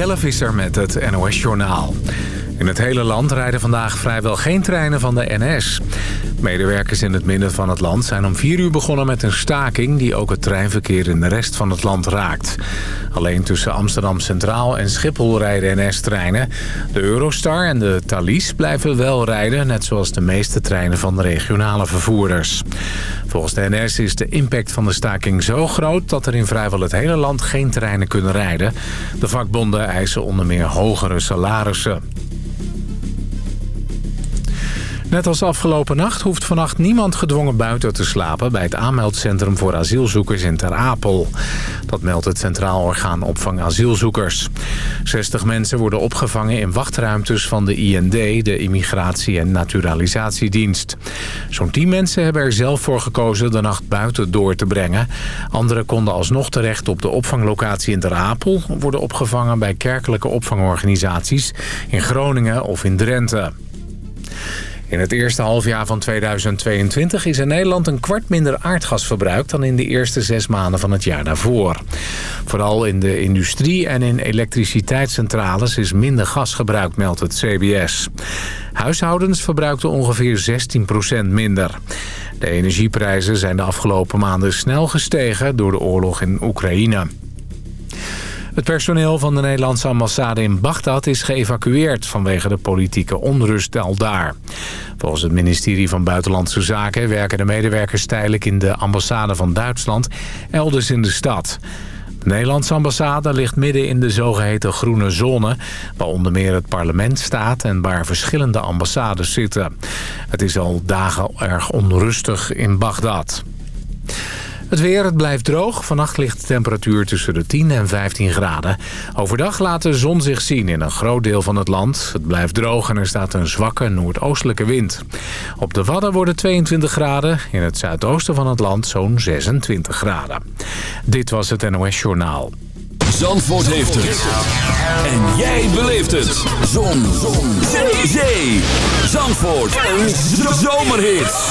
Jelle Visser met het NOS-journaal. In het hele land rijden vandaag vrijwel geen treinen van de NS. Medewerkers in het midden van het land zijn om 4 uur begonnen met een staking... die ook het treinverkeer in de rest van het land raakt. Alleen tussen Amsterdam Centraal en Schiphol rijden NS-treinen. De Eurostar en de Thalys blijven wel rijden... net zoals de meeste treinen van de regionale vervoerders. Volgens de NS is de impact van de staking zo groot... dat er in vrijwel het hele land geen treinen kunnen rijden. De vakbonden eisen onder meer hogere salarissen. Net als afgelopen nacht hoeft vannacht niemand gedwongen buiten te slapen... bij het aanmeldcentrum voor asielzoekers in Ter Apel. Dat meldt het Centraal Orgaan Opvang Asielzoekers. 60 mensen worden opgevangen in wachtruimtes van de IND... de Immigratie- en Naturalisatiedienst. Zo'n 10 mensen hebben er zelf voor gekozen de nacht buiten door te brengen. Anderen konden alsnog terecht op de opvanglocatie in Ter Apel... worden opgevangen bij kerkelijke opvangorganisaties in Groningen of in Drenthe. In het eerste halfjaar van 2022 is in Nederland een kwart minder aardgas verbruikt... dan in de eerste zes maanden van het jaar daarvoor. Vooral in de industrie en in elektriciteitscentrales is minder gas gebruikt, meldt het CBS. Huishoudens verbruikten ongeveer 16% minder. De energieprijzen zijn de afgelopen maanden snel gestegen door de oorlog in Oekraïne. Het personeel van de Nederlandse ambassade in Bagdad is geëvacueerd vanwege de politieke onrust al daar. Volgens het ministerie van Buitenlandse Zaken werken de medewerkers tijdelijk in de ambassade van Duitsland elders in de stad. De Nederlandse ambassade ligt midden in de zogeheten groene zone... waar onder meer het parlement staat en waar verschillende ambassades zitten. Het is al dagen erg onrustig in Bagdad. Het weer, het blijft droog. Vannacht ligt de temperatuur tussen de 10 en 15 graden. Overdag laat de zon zich zien in een groot deel van het land. Het blijft droog en er staat een zwakke noordoostelijke wind. Op de Wadden worden 22 graden. In het zuidoosten van het land zo'n 26 graden. Dit was het NOS Journaal. Zandvoort heeft het. En jij beleeft het. Zon. zon. Zee. Zandvoort. Een zomerhit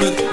with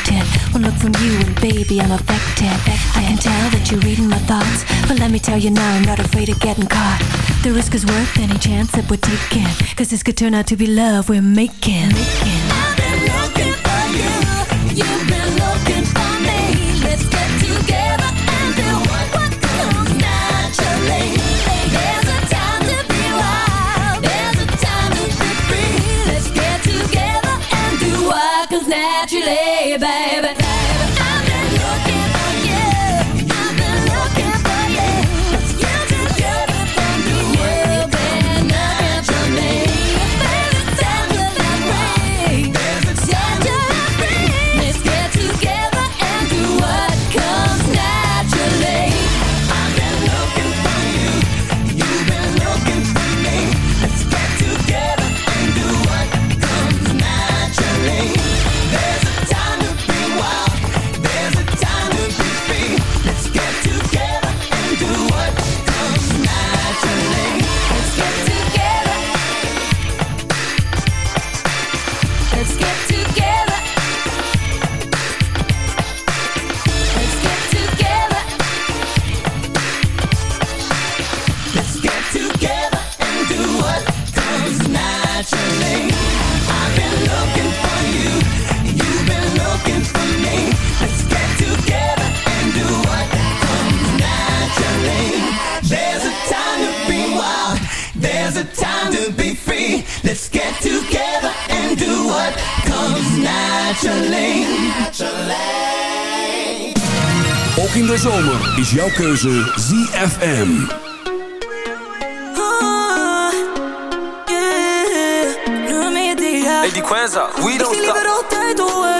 affected. One look from you and baby, I'm affected. I can tell that you're reading my thoughts. But let me tell you now, I'm not afraid of getting caught. The risk is worth any chance that we're taking. Cause this could turn out to be love we're making. I've been looking for you. You've been looking for me. Let's get together and do what comes naturally. There's a time to be wild. There's a time to be free. Let's get together and do what comes naturally lay, baby. in de zomer is jouw keuze ZFM. Oh, hey, die Quenza, we don't stop. Door.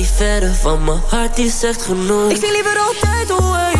die verder van mijn hart die zegt genoeg. Ik zie liever altijd hoe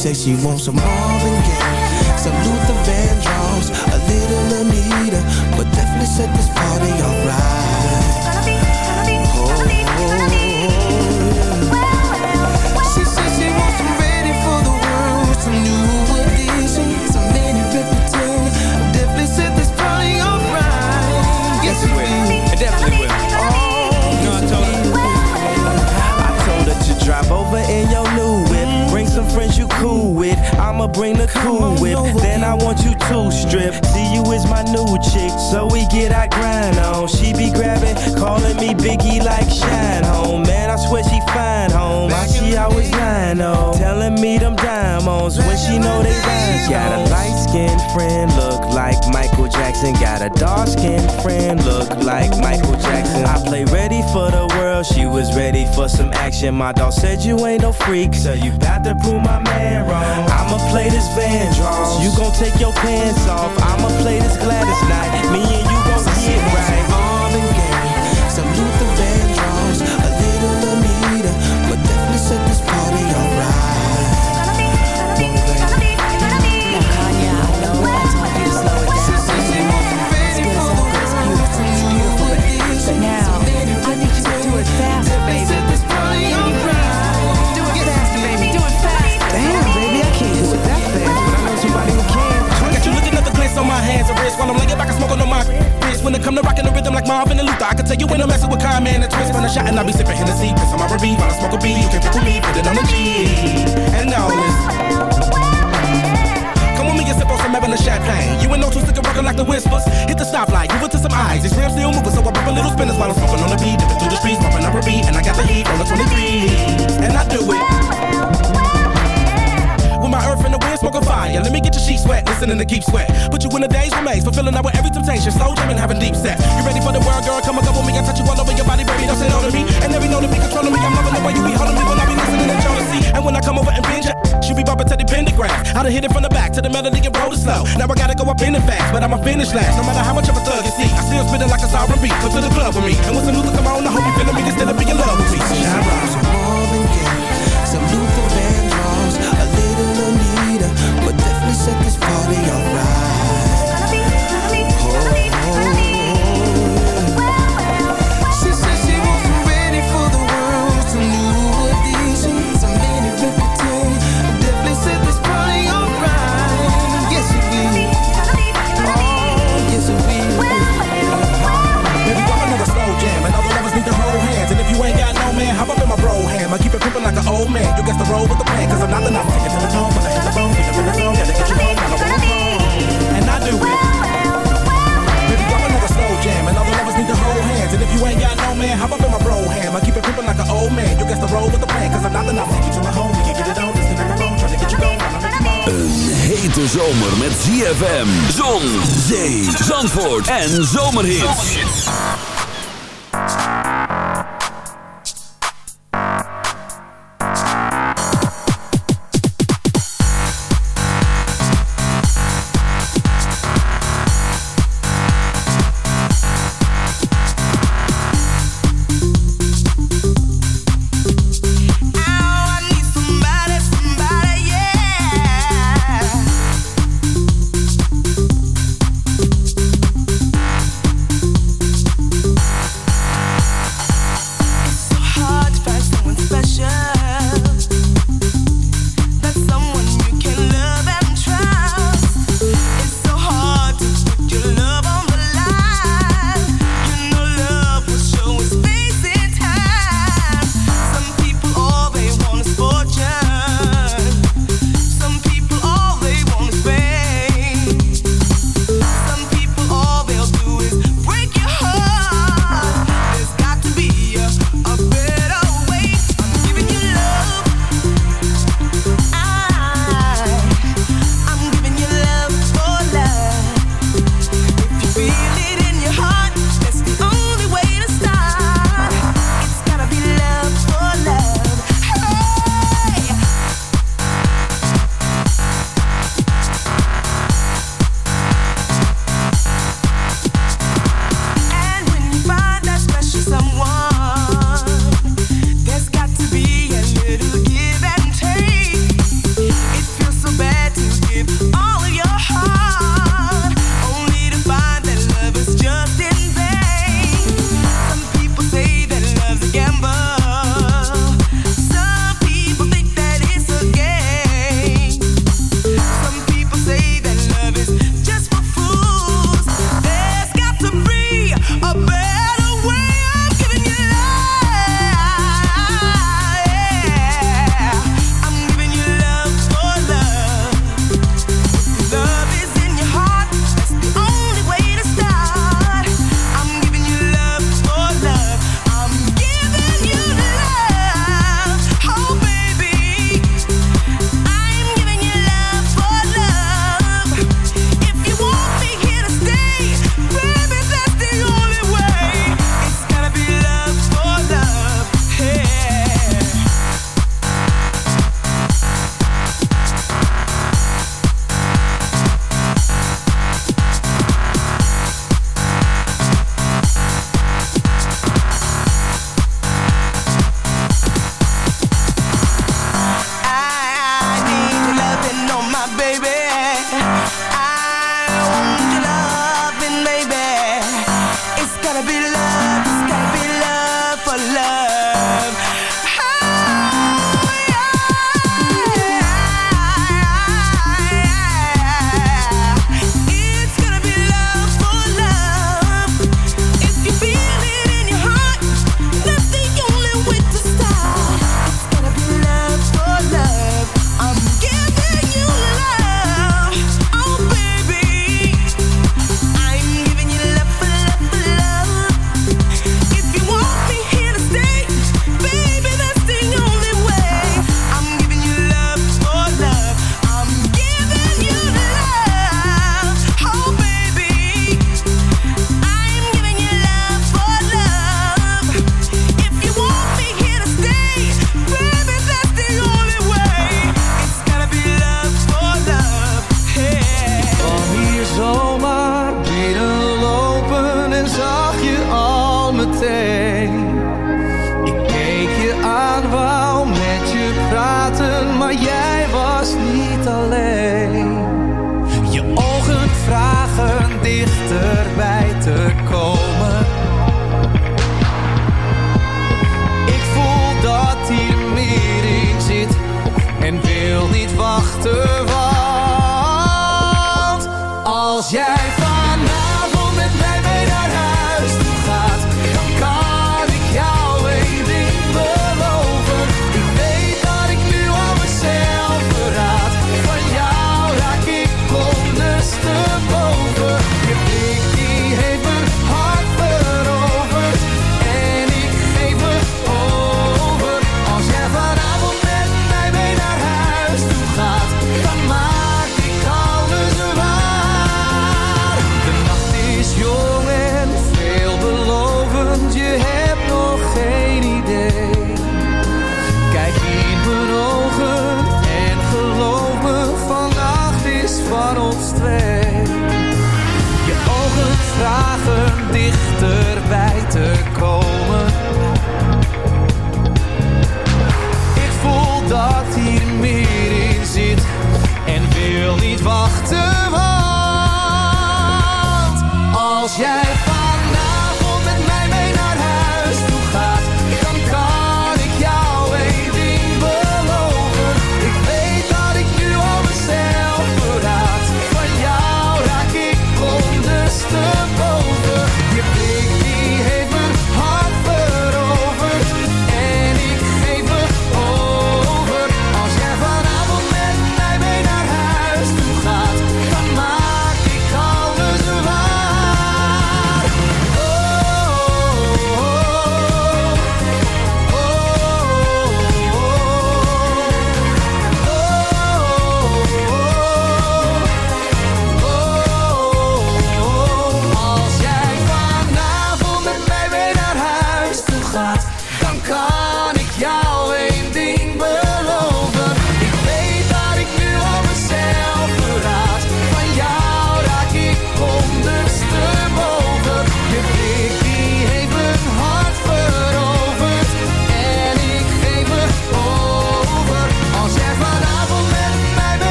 Said she wants some Marvin Gaye, some Luther Vandross, a little Anita, but definitely set this party alright. Bring the cool whip. Then I want you to strip. See you is my new chick, so we get our grind on. She be grabbing, calling me Biggie like Shine Home. Man, I swear she fine home. Why she always lying on? Telling me them diamonds when she know they rhymes. Got a light skinned friend, look like Michael Jackson. Got a dark skinned friend, look like Michael Jackson. I play ready for the world, she was ready for some action. My dog said you ain't no freak, so you got to prove my man wrong. I'ma play this Vandross, you gon' take your pants off. I'ma play this Gladys night, me and you shot and I be sipping Hennessy. Piss on my R&B while I smoke a B. You can pick with me, put it on the G. And now. Come with me and sip on some Evan champagne. You ain't no two sticker rockin' like the whispers. Hit the stoplight, give it to some eyes. These rims still moving, so I pop a little spinners while I'm smoking on the beat. Dipping through the streets, bumping up a beat, and I got the heat on the 23. And I do it. Fire. Let me get your sheets wet, listening to keep sweat. Put you in a day's remains, fulfilling out with every temptation. Slow jamming, having deep set. You ready for the world, girl? Come and go with me. I touch you all over your body, baby. Don't say no to me. And every know to be controlling me. I'm loving the way you be holding me when I be listening to jealousy. And when I come over and binge, she be bumping to the pentagram. I done hit it from the back to the melody and roll it slow. Now I gotta go up in the fast, but I'ma finish last. No matter how much of a thug you see, I still spit it like a sovereign beat. Come to the club with me. And when some new come on, I hope you feeling me instead of being in love with me. Shine definitely set this party alright. It pimpin' like an old man. You guess the roll with the plan, cause I'm not the number. Take it to the tone, hit the bone, pick up in the zone, gotta get you home, home. And I do it. Baby, I'm another slow jam, and all the lovers need to hold hands. And if you ain't got no man, hop up in my bro ham. I keep it pimpin' like an old man. You guess the roll with the plan, cause I'm not the number. Take you to my home, we can get it on, listen to the phone, tryna get you going. Een hete zomer met ZFM, zon, zee, zandvoort en zomerhits.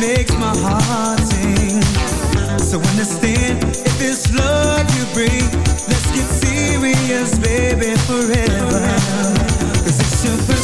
makes my heart sing. So understand if it's love you bring, let's get serious, baby, forever. Cause it's your first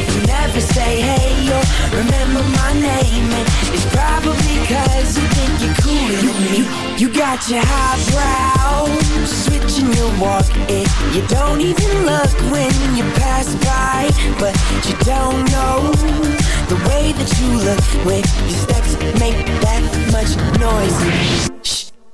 never say hey or remember my name, and it's probably cause you think you're cooler than me. You got your highbrow, switching your walk, and you don't even look when you pass by, but you don't know the way that you look when your steps make that much noise.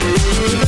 Yeah.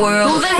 world.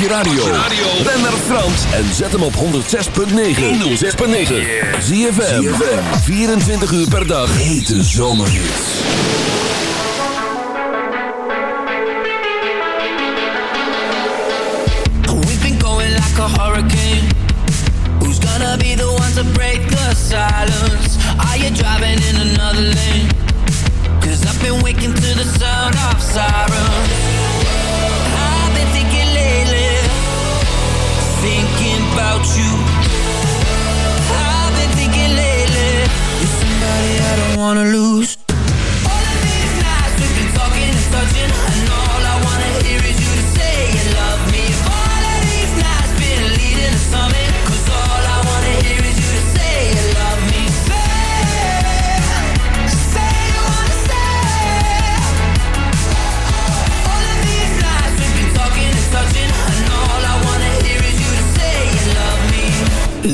je radio. Ben naar Frans en zet hem op 106.9. 106.9. ZFM. 24 uur per dag. Hete zomerhits. We've been going like a hurricane. Who's gonna be the one to break the silence? Are you driving in another lane? Cause I've been waking to the sound of sirens. Thinking about you. I've been thinking lately, you're somebody I don't wanna lose. All of these nights we've been talking and touching,